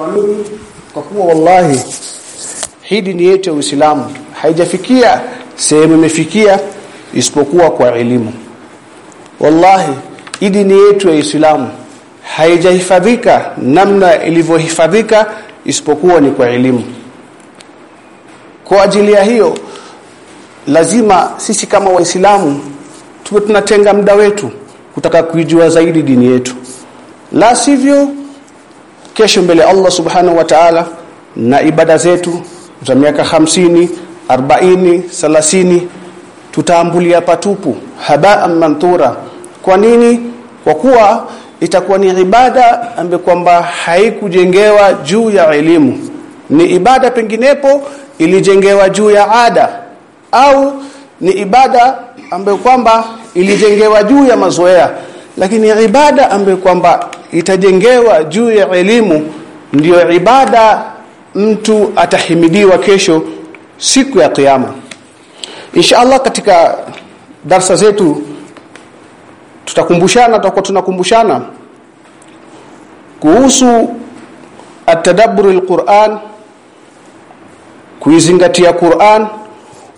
kwa nini? Kwa kuwa wallahi hii dini yetu ya Uislamu haijafikia sehemu imefikia isipokuwa kwa elimu. Wallahi hii dini yetu ya Uislamu haijahifadhika namna ilivyohifadhika isipokuwa ni kwa elimu. Kwa ajili ya hiyo lazima sisi kama waislamu tuwe tunatenga muda wetu kutaka kuijua zaidi dini yetu. La sivyo kesho mbele Allah subhanahu wa ta'ala na ibada zetu za miaka hamsini arobaini thelathini tutaambulia patupu habaan manthura. Kwa nini? Kwa kuwa itakuwa ni ibada ambayo kwamba haikujengewa juu ya elimu. Ni ibada penginepo ilijengewa juu ya ada. Au ni ibada ambayo kwamba ilijengewa juu ya mazoea lakini ibada ambayo kwamba itajengewa juu ya elimu ndiyo ibada mtu atahimidiwa kesho siku ya kiyama. Inshallah katika darsa zetu tutakumbushana tutakuwa tunakumbushana kuhusu atadaburi alquran kuizingatia Qur'an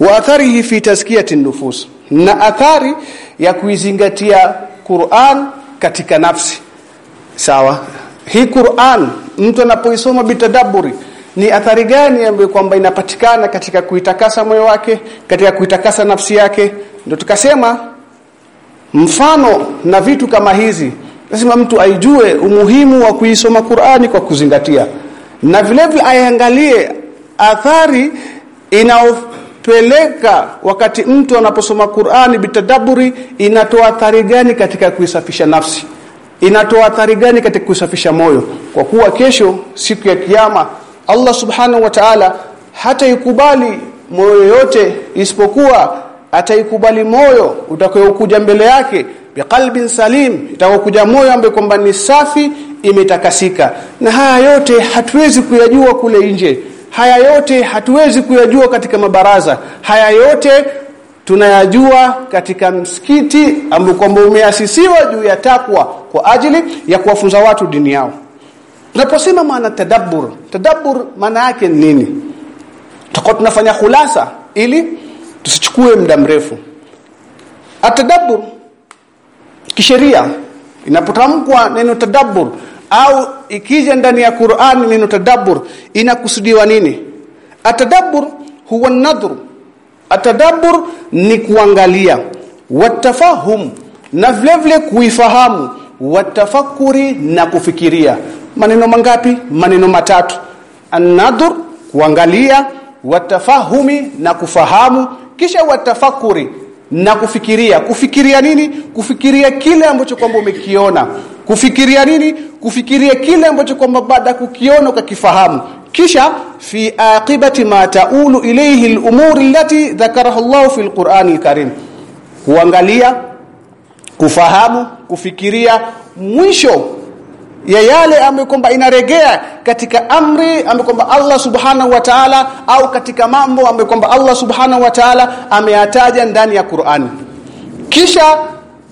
wa atharihi fi tazkiyati nufus na athari ya kuizingatia Qur'an katika nafsi. Sawa? Hii Qur'an mtu anapoisoma bitadaburi ni athari gani ambayo kwamba inapatikana katika kuitakasa moyo wake katika kuitakasa nafsi yake? Ndio tukasema mfano na vitu kama hizi lazima mtu aijue umuhimu wa kuisoma Qur'ani kwa kuzingatia. Na vilevile vile aiangalie athari inaopeleka wakati mtu anaposoma Qur'ani bitadaburi inatoa athari gani katika kuisafisha nafsi? Inatoa athari gani katika kuisafisha moyo? Kwa kuwa kesho siku ya kiyama Allah subhanahu wa ta'ala hata ikubali moyo yote isipokuwa ataikubali moyo utakayokuja mbele yake biqalbin salim itakokuja moyo ambaye kwamba ni safi imetakasika. Na haya yote hatuwezi kuyajua kule nje haya yote hatuwezi kuyajua katika mabaraza. Haya yote tunayajua katika msikiti ambao kwamba umeasisiwa juu ya takwa kwa ajili ya kuwafunza watu dini yao. Tunaposema maana tadabbur tadabbur maana yake nini? Tutakuwa tunafanya khulasa ili tusichukue muda mrefu. Atadabbur kisheria inapotamkwa neno tadabbur au ikija ndani ya Qur'an neno tadabbur inakusudiwa nini? Atadabbur huwa nadhr atadabbur ni kuangalia. Watafahum na vile vile kuifahamu. Watafakuri na kufikiria. Maneno mangapi? Maneno matatu. An-nadhr kuangalia. Watafahumi na kufahamu. Kisha watafakuri na kufikiria. Kufikiria nini? Kufikiria kile ambacho kwamba umekiona kufikiria nini? Kufikiria kile ambacho kwamba baada kukiona ukakifahamu. Kisha fi aqibati ma taulu ilayhi al-umur allati dhakaraha Allah fi al-Qur'an al-Karim. Kuangalia kufahamu kufikiria mwisho ya yale ambayo kwamba inaregea katika amri ambayo kwamba Allah subhanahu wa ta'ala au katika mambo ambayo kwamba Allah subhanahu wa ta'ala ameyataja ndani ya Qur'an. Kisha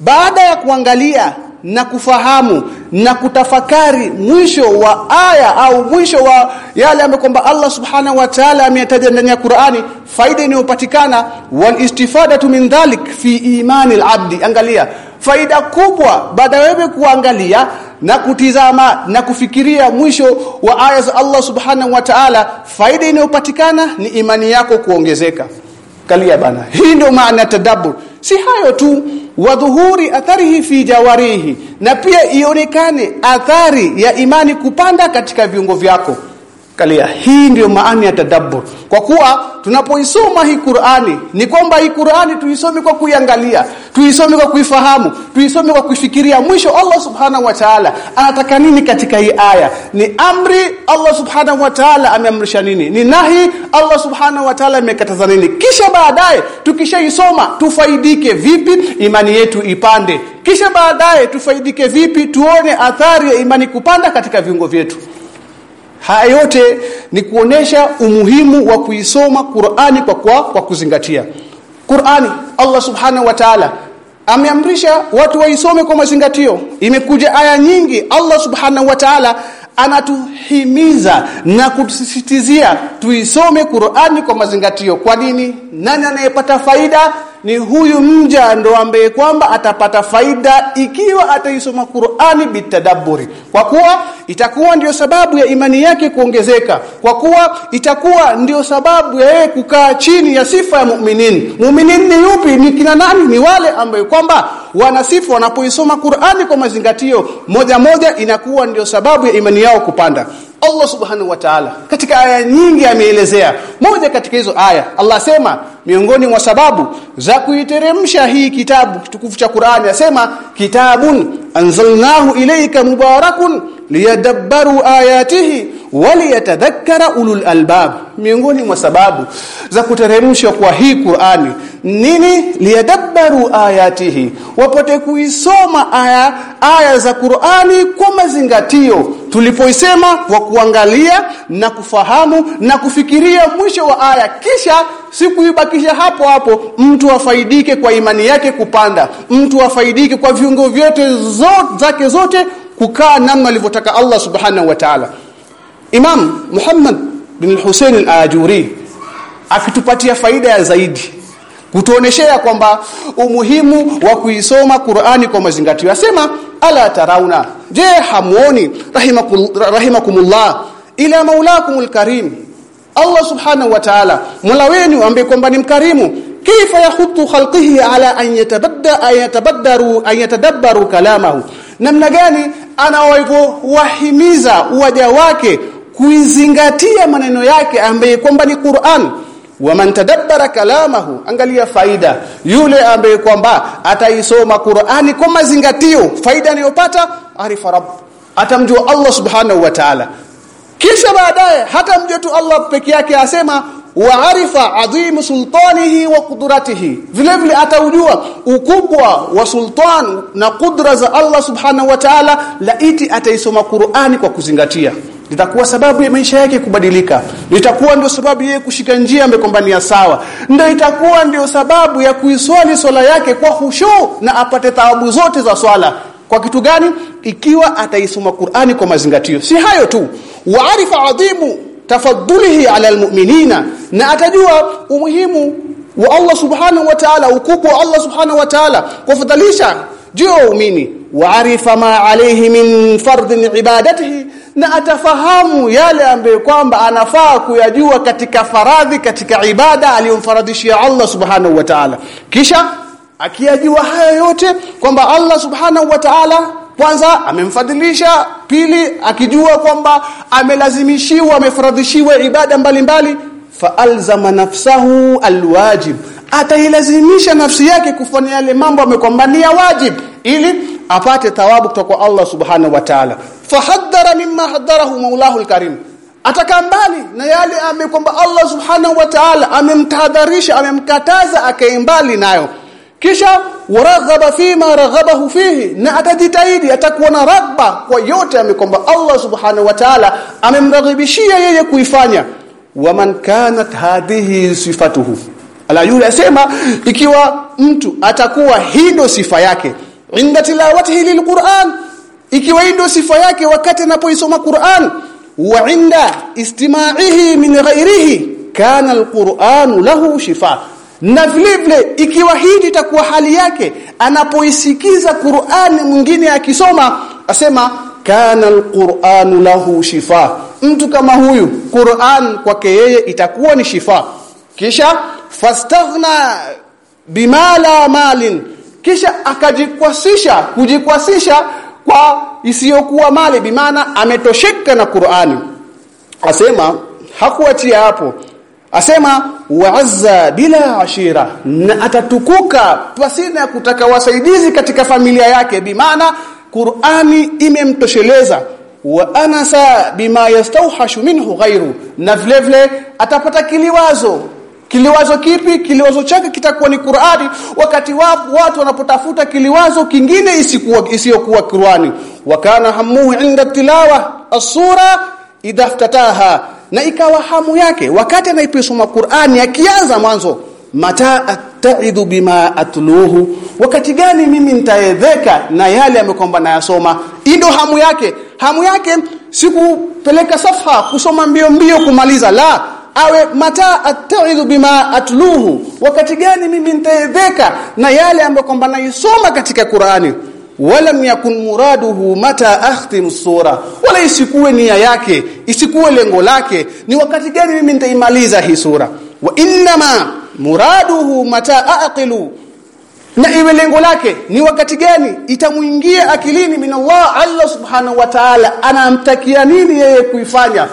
baada ya kuangalia na kufahamu na kutafakari mwisho wa aya au mwisho wa yale ambayo kwamba Allah subhanahu wa ta'ala ameyataja ndani ya Qur'ani faida inayopatikana wal istifadatu min dhalik fi imani al-abdi angalia faida kubwa baada wewe kuangalia na kutizama na kufikiria mwisho wa aya za Allah subhanahu wa ta'ala faida inayopatikana ni imani yako kuongezeka. Kalia bana hii ndio maana tadabbur. Si hayo tu wadhuhuri atharihi fi jawarihi na pia ionekane athari ya imani kupanda katika viungo vyako kalia hii ndio maana ya tadabbur. Kwa kuwa tunapoisoma hii Qur'ani ni kwamba hii Qur'ani tuisome kwa kuiangalia tuisome kwa kuifahamu tuisome kwa kufikiria mwisho Allah subhanahu wa ta'ala anataka nini katika hii aya? Ni amri Allah subhanahu wa ta'ala ameamrisha nini? Ni nahi Allah subhanahu wa ta'ala amekataza nini? Kisha baadaye tukishaisoma tufaidike vipi? Imani yetu ipande. Kisha baadaye tufaidike vipi? Tuone athari ya imani kupanda katika viungo vyetu Haya yote ni kuonesha umuhimu wa kuisoma Qur'ani kwa, kwa kwa kuzingatia. Qur'ani Allah Subhanahu wa Ta'ala ameamrisha watu waisome kwa mazingatio. Imekuja aya nyingi Allah Subhanahu wa Ta'ala anatuhimiza na kutusisitizia tuisome Qur'ani kwa mazingatio kwa nini nani anayepata faida ni huyu mja ndo ambaye kwamba atapata faida ikiwa ataisoma Qur'ani bitadabburi. Kwa kuwa itakuwa ndiyo sababu ya imani yake kuongezeka. Kwa kuwa itakuwa ndiyo sababu ya yeye kukaa chini ya sifa ya mu'minin. Mu'minin ni yupi? Ni kina nani? Ni wale ambaye kwamba wanasifu wanapoisoma Qur'ani kwa mazingatio. Moja moja inakuwa ndiyo sababu ya imani yao kupanda. Allah subhanahu wa ta'ala katika aya nyingi ameelezea. Moja katika hizo aya Allah sema miongoni mwa sababu za kuiteremsha hii kitabu kitukufu cha Qur'ani asema kitabun anzalnahu ilayka mubarakun liyadabbaru ayatihi waliyatadhakkara ulul albab. Miongoni mwa sababu za kuteremshwa kwa hii Qur'ani nini? Liyadabbaru ayatihi. Wapote kuisoma aya aya za Qur'ani kwa mazingatio tulipoisema kwa kuangalia na kufahamu na kufikiria mwisho wa aya kisha sikuibakisha hapo hapo mtu afaidike kwa imani yake kupanda mtu afaidike kwa viungo vyote zote zake zote kukaa namna alivyotaka Allah subhanahu wa ta'ala. Imam Muhammad bin Hussein al-Ajuri akitupatia faida ya zaidi kutuoneshea kwamba umuhimu wa kuisoma Qur'ani kwa mazingatio. Asema ala tarauna je hamuoni rahimakumullah? Ila maulakumul karim Allah subhanahu wa ta'ala mola wenu ambaye kwamba ni mkarimu. Kaifa yahutu khalqihi ala an yatabadda ayatabaddaru yatadabbaru kalamahu. Namna gani anawahimiza waja wake kuizingatia maneno yake ambaye kwamba ni Qur'an. Waman tadabbara kalamahu angalia faida. Yule ambaye kwamba ataisoma Qur'ani kwa mazingatio faida anayopata arifa rabb. Atamjua Allah subhanahu wa ta'ala kisha baadaye hata mjetu tu Allah peke yake asema waarifa adhimu sultanihi wa qudratihi. Vile vile ataujua ukubwa wa sultan na kudra za Allah subhanahu wa ta'ala laiti ataisoma Qur'ani kwa kuzingatia. Litakuwa sababu ya maisha yake kubadilika. Litakuwa ndio sababu yeye kushika njia amekombania sawa. Ndio itakuwa ndio sababu ya kuiswali swala yake kwa hushu na apate thawabu zote za swala. Kwa kitu gani? Ikiwa ataisoma Qur'ani kwa mazingatio. Si hayo tu waarifa adhimu tafadhulihi ala almu'minina na atajua umuhimu wa Allah subhanahu wa ta'ala ukubwa wa Allah subhanahu wa ta'ala kufadhalisha juu ya waarifa ma alayhi min fardhi ibadatihi na atafahamu yale ambayo kwamba anafaa kuyajua katika faradhi katika ibada aliyomfaradhishia Allah subhanahu wa ta'ala. Kisha akiyajua haya yote kwamba Allah subhanahu wa ta'ala kwanza amemfadhilisha. Pili akijua kwamba amelazimishiwa amefaradhishiwa ibada mbalimbali faalzama nafsahu alwajib. Atailazimisha nafsi yake kufanya yale mambo amekwambania wajib ili apate thawabu kutoka kwa Allah subhanahu wa ta'ala. Fahaddara mimma maulahu alkarim atakaa mbali na yale amekwamba Allah subhanahu wa ta'ala amemtahadharisha amemkataza akae mbali nayo kisha waraghaba fima raghabahu fihi na atajitahidi atakuwa na ragba kwa yote amekomba Allah subhanahu wa ta'ala amemraghibishia yeye kuifanya. Waman kanat hadhihi sifatuhu. Ala yule asema ikiwa mtu atakuwa hindo sifa yake inda tilawatihi lilquran. Ikiwa hindo sifa yake wakati anapoisoma Qur'an wa inda istima'ihi min ghairihi kana alquran lahu shifa na vile vile ikiwa hii itakuwa hali yake anapoisikiza Qur'ani mwingine akisoma asema kana alquran lahu shifa. Mtu kama huyu Qur'an kwake yeye itakuwa ni shifa. Kisha fastaghna bima la malin. Kisha akajikwasisha kujikwasisha kwa isiyokuwa mali bimaana ametosheka na Qur'ani. Asema hakuachia hapo asema wa'azza bila ashira. Na atatukuka pasina kutaka wasaidizi katika familia yake. Bimaana Qur'ani imemtosheleza. Wa anasa bima yastawhashu minhu ghairu na vile vile atapata kiliwazo. Kiliwazo kipi? Kiliwazo chake kitakuwa ni Qur'ani. Wakati wapo watu wanapotafuta kiliwazo kingine isikuwa isiyokuwa Qur'ani. Wakana hamuhu inda tilawa as-sura idaftataha na ikawa hamu yake wakati anaipisoma Qur'ani akianza mwanzo mata ataidu bima atluhu wakati gani mimi nitaedheka na yale amekwamba nayasoma? Ndio hamu yake. Hamu yake sikupeleka safha kusoma mbio mbio kumaliza. La awe mata ataidhu bima atluhu wakati gani mimi nitaedheka na yale ambayo kwamba naisoma katika Qur'ani walam yakun muraduhu mata akhtim sura. Wala isikuwe nia yake isikuwe lengo lake ni wakati gani mimi nitaimaliza hii sura? Wa inma muraduhu mata aqilu na iwe lengo lake ni wakati gani itamuingia akilini min Allah Allah subhanahu wa ta'ala anamtakia nini yeye kuifanya?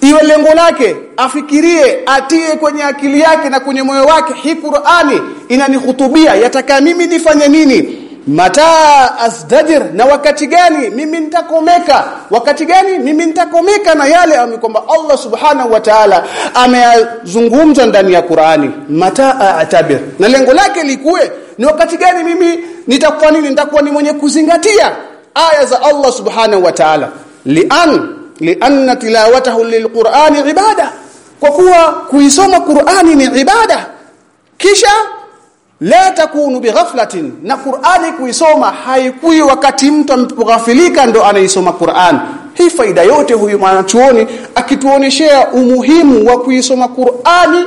Iwe lengo lake afikirie atie kwenye akili yake na kwenye moyo wake hii Qur'ani inanihutubia yataka mimi nifanye nini mata asdajir na wakati gani mimi nitakomeka? Wakati gani mimi nitakomeka na yale amekwamba Allah subhanahu wa ta'ala ameyazungumza ndani ya Qur'ani? Mata atabir. Na lengo lake likuwe ni wakati gani mimi nitakuwa nini? Nitakuwa ni mwenye kuzingatia aya za Allah subhanahu wa ta'ala. Lian lianna tilawatahu lilqur'ani ibada. Kwa kuwa kuisoma Qur'ani ni ibada. Kisha la takunu bighaflatin na Qur'ani kuisoma haikui wakati mtu ameghafilika ndo anaisoma Qur'an. Hii faida yote huyu mwanachuoni akituoneshea umuhimu wa kuisoma Qur'ani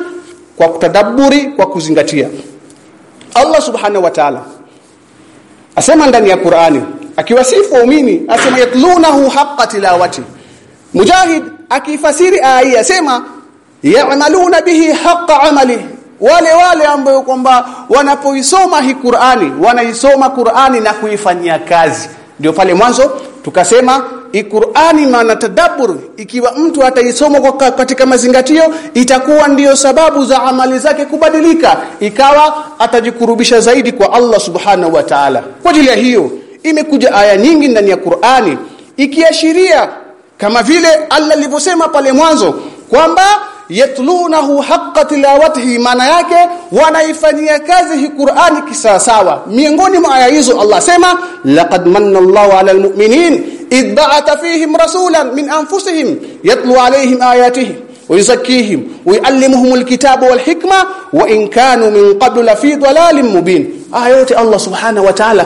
kwa kutadaburi kwa kuzingatia. Allah subhanahu wa ta'ala asema ndani ya Qur'ani akiwasifu waumini asema yatlunahu haqqa tilawati. Mujahid akifasiri aya asema ya'maluna bihi haqqa amalihi wale wale ambao kwamba wanapoisoma hii Qur'ani wanaisoma Qur'ani na kuifanyia kazi. Ndio pale mwanzo tukasema Qur'ani maana tadabbur ikiwa mtu ataisoma katika mazingatio itakuwa ndiyo sababu za amali zake kubadilika. Ikawa atajikurubisha zaidi kwa Allah subhanahu wa ta'ala. Kwa ajili ya hiyo imekuja aya nyingi ndani ya Qur'ani ikiashiria kama vile Allah alivyosema pale mwanzo kwamba yatlunahu haqqa tilawatihi maana yake wanaifanyia kazi hii Qur'ani kisawasawa miongoni mwa aya hizo Allah sema laqad manna Allahu 'alal mu'minin id ba'atha fihim rasulan min anfusihim yatlu 'alayhim ayatihi ويزكيهم ويعلمهم الكتاب والحكمة وإن كانوا من قبل لفي ضلال مبين آيات الله سبحانه وتعالى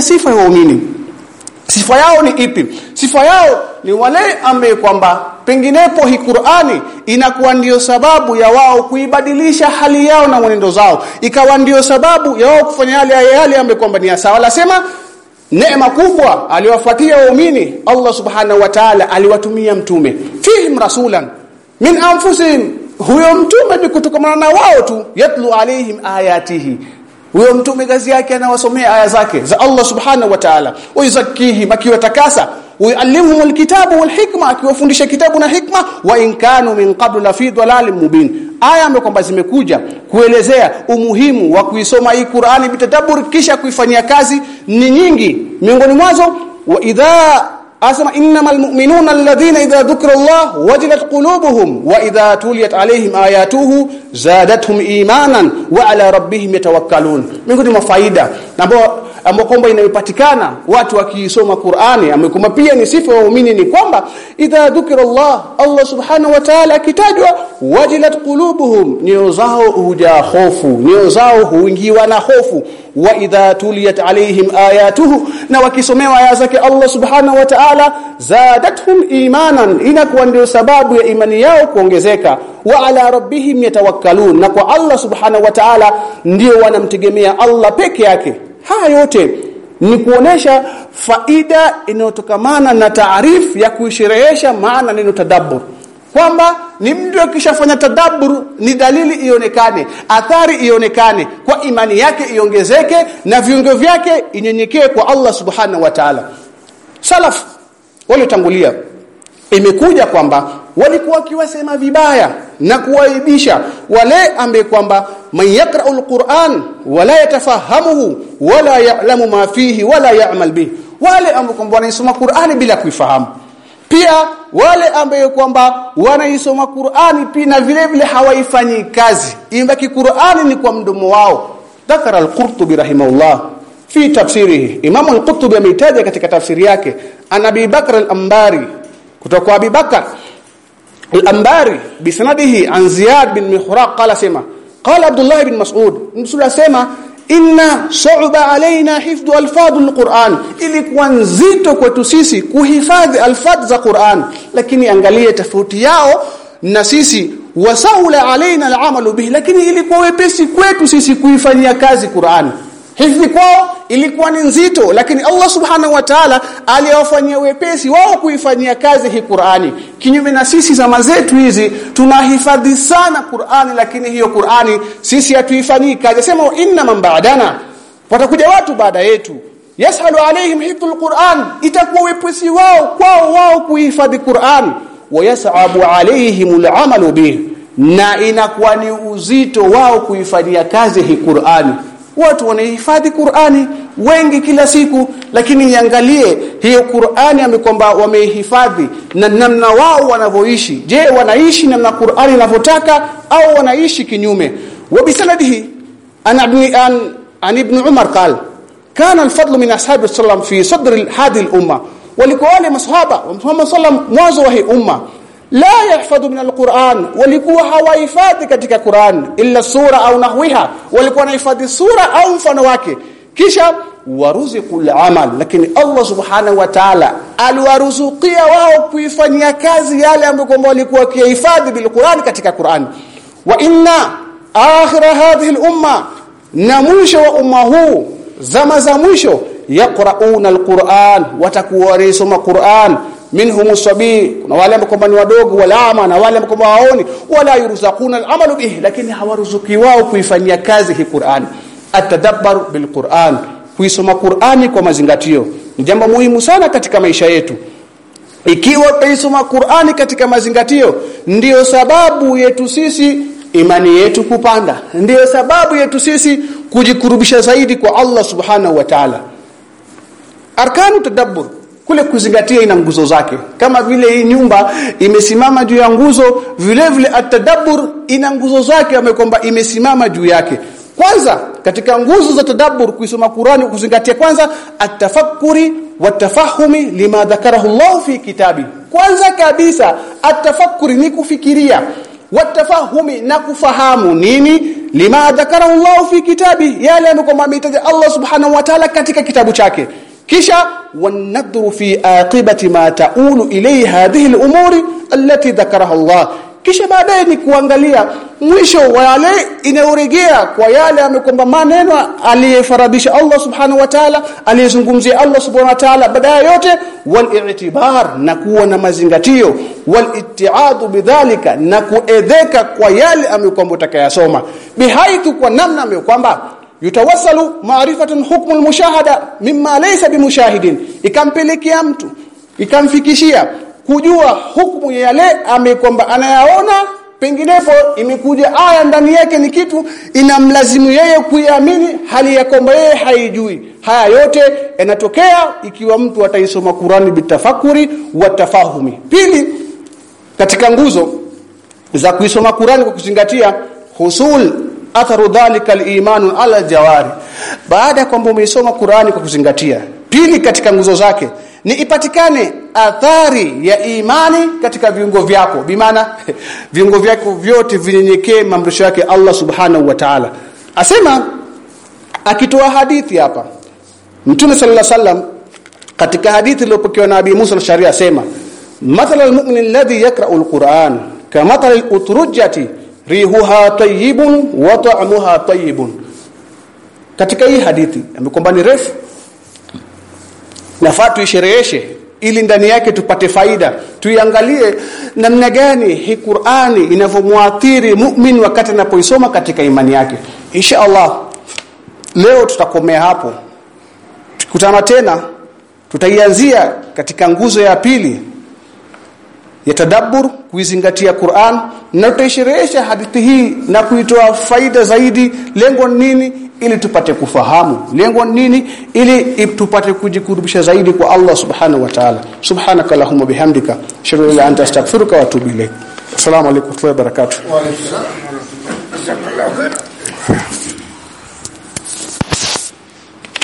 sifa ya waumini sifa yao ni ipi? Sifa yao ni wale ambaye kwamba penginepo hii Qur'ani inakuwa ndiyo sababu ya wao kuibadilisha hali yao na mwenendo zao. Ikawa ndio sababu ya wao kufanya yale yale ambaye kwamba ni sawa. Lasema neema kubwa aliwafuatia waumini Allah subhanahu wa ta'ala aliwatumia mtume. Fihim rasulan min anfusihim. Huyo mtume ni kutokana na wao tu yatlu alaihim ayatihi huyo mtume kazi yake anawasomea aya zake za Allah subhanahu wa ta'ala wayuzakihim akiwatakasa ويعلمهم الكتاب والحكمه akiwafundisha kitabu na hikma wa in kanu min qablu la fi dhalalin mubin aya ambayo kwamba zimekuja kuelezea umuhimu wa kuisoma hii Qur'ani bitadabbur kisha kuifanyia kazi ni nyingi miongoni mwazo wa idha asema innamal mu'minuna alladhina idha dhukira Allah wajilat qulubuhum wa idha tuliyat alayhim ayatuhu zadatuhum imanan wa ala rabbihim yatawakkalun miongoni mwa ambao kwamba inayopatikana watu wakisoma Qur'ani amekumba pia ni sifa waumini ni kwamba idha dhukira Allah Allah subhanahu wa ta'ala akitajwa wajilat qulubuhum nyoyo zao hujaa hofu nyoyo zao huingiwa na hofu. Wa idha tuliyat alaihim ayatuhu na wakisomewa aya zake Allah subhanahu wa ta'ala zadatuhum imanan inakuwa ndio sababu ya imani yao kuongezeka. Wa ala rabbihim yatawakkalun na kwa Allah subhanahu wa ta'ala ndio wanamtegemea Allah peke yake haya yote ni kuonesha faida inayotokamana na taarifu ya kuisherehesha maana neno tadabbur. Kwamba ni mtu akishafanya tadabbur ni dalili ionekane athari ionekane kwa imani yake iongezeke na viungo vyake inyenyekee kwa Allah subhanahu wa ta'ala. Salaf waliotangulia imekuja kwamba walikuwa wakiwasema vibaya na kuwaibisha wale ambaye kwamba man yaqra'u alquran wala yatafahamuhu wala ya'lamu ma fihi wala ya'mal bihi. Wale ambao kwamba wanaisoma Qur'ani bila kuifahamu. Pia wale ambaye kwamba wanaisoma Qur'ani pia na vile vile hawaifanyi kazi. Imbaki Qur'ani ni kwa mdomo wao. Dhakara al-Qurtubi rahimahullah fi tafsirihi. Imam al-Qurtubi ameitaja katika tafsiri yake. Anabi Bakr al-Ambari kutoka kwa Abi Bakar al-Ambari bisnadihi an Ziyad bin Mihraq qala sema qala Abdullah bin Mas'ud Msula sema inna sa'uba alaina hifdhu alfadhu alquran ilikuwa nzito kwetu sisi kuhifadhi alfadh za Qur'an lakini angalie tofauti yao na sisi wasaula alaina alamalu bihi lakini ilikuwa wepesi kwetu sisi kuifanyia kazi Qur'an hifdhi kwao ilikuwa ni nzito lakini Allah subhanahu wa ta'ala aliwafanyia wepesi wao kuifanyia kazi hii Qur'ani. Kinyume na sisi zama zetu hizi tunahifadhi sana Qur'ani lakini hiyo Qur'ani sisi hatuifanyii kazi. Sema inna man ba'dana. Watakuja watu baada yetu. Yasalu alaihim hifdhul Qur'an. Itakuwa wepesi wao kwao wao kuhifadhi Qur'an. Wayasabu alaihim al'amalu bih na inakuwa ni uzito wao kuifanyia kazi hii Qur'ani watu wanahifadhi Qur'ani wengi kila siku lakini niangalie hiyo Qur'ani amekwamba wamehifadhi na namna wao wanavyoishi. Je wanaishi namna Qur'ani inavyotaka au wanaishi kinyume? Wabisanadihi an ibn Umar qal kana al-fadl min ashabi sallam fi sadr hadi al-umma. Walikuwa wale masahaba wa Muhammad sallam mwanzo wa hii umma la yahfadhu min alquran. Walikuwa hawahifadhi katika Qur'an illa sura au nahwiha. Walikuwa wanahifadhi sura au mfano wake. Kisha waruziqul amal lakini Allah subhanahu wa ta'ala aliwaruzukia wao kuifanyia kazi yale ambayo walikuwa wakihifadhi bilquran katika Qur'an. Wa inna akhira hadhihi umma na mwisho wa umma huu zama za mwisho yaqrauna alquran. Watakuwa wanasoma Qur'an minhum sabi kuna wale ambao kwamba ni wadogo walama na wale ambao waoni wala yurzaquna al'amalu bihi lakini hawaruzuki wao kuifanyia kazi hii Qur'an. Atadabbaru bil Qur'an kuisoma Qur'ani kwa mazingatio. Ni jambo muhimu sana katika maisha yetu. Ikiwa tuisoma Qur'ani katika mazingatio ndiyo sababu yetu sisi imani yetu kupanda. Ndiyo sababu yetu sisi kujikurubisha zaidi kwa Allah subhanahu wa ta'ala. Arkanu tadabbur kule kuzingatia ina nguzo zake. Kama vile hii nyumba imesimama juu ya nguzo vile vile atadabbur ina nguzo zake amekwamba imesimama juu yake. Kwanza katika nguzo za tadabbur kuisoma Qur'ani kuzingatia kwanza atafakkuri watafahumi lima dhakarahu Allah fi kitabi. Kwanza kabisa atafakuri ni kufikiria. Watafahumi na kufahamu nini? Lima dhakarahu Allah fi kitabi. Yale ambayo ametaja Allah subhanahu wa ta'ala katika kitabu chake kisha wanadhuru fi aqibati ma taulu ilay hadhihi al-umuri allati dhakaraha Allah kisha baadaye ni kuangalia mwisho wa yale inayoregea kwa yale amekomba maneno aliyefaradhisha Allah subhanahu wa ta'ala aliyezungumzia Allah subhanahu wa ta'ala baadaye yote wal-i'tibar na kuwa na mazingatio wal-itti'adu bidhalika na kuedheka kwa yale amekomba utakayasoma. Bihaithu kwa namna amekwamba yutawassalu ma'rifatan hukmu al-mushahada mimma laysa bimushahidin. Ikampelekea mtu ikamfikishia kujua hukumu yale amekwamba anayaona penginepo imekuja aya ndani yake ni kitu inamlazimu yeye kuiamini hali ya kwamba yeye haijui. Haya yote yanatokea ikiwa mtu ataisoma Qurani bitafakuri wa tafahumi. Pili katika nguzo za kuisoma Qurani kwa kuzingatia husul atharu dhalika al-iman ala jawari. Baada ya kwamba umeisoma Qurani kwa kuzingatia pili katika nguzo zake ni ipatikane athari ya imani katika viungo vyako. Bimaana viungo vyako vyote vinyenyekee mamrisho yake Allah subhanahu wa ta'ala. Asema akitoa hadithi hapa Mtume sallallahu alaihi wasallam katika hadithi iliyopokewa na Abi Musa al-Sharia asema mathala al-mu'min alladhi yakra'u al-Qur'an kama al-utrujati rihuha tayyibun wa ta'muha tayyibun. Katika hii hadithi amekumbani refu. Nafaa tuishereheshe ili ndani yake tupate faida. Tuiangalie namna gani hii Qur'ani inavyomwathiri mu'min wakati anapoisoma katika imani yake. Insha Allah leo tutakomea hapo. Tukutana tena tutaianzia katika nguzo ya pili ya tadabbur kuizingatia Qur'an na tutaisherehesha hadithi hii na kuitoa faida zaidi. Lengo nini? Ili tupate kufahamu. Lengo nini? Ili tupate kujikurubisha zaidi kwa Allah subhanahu wa ta'ala. Subhanaka allahumma bihamdika. Shukran la anta astaghfiruka wa atubu ilayk. Assalamu alaykum wa rahmatullahi wa barakatuh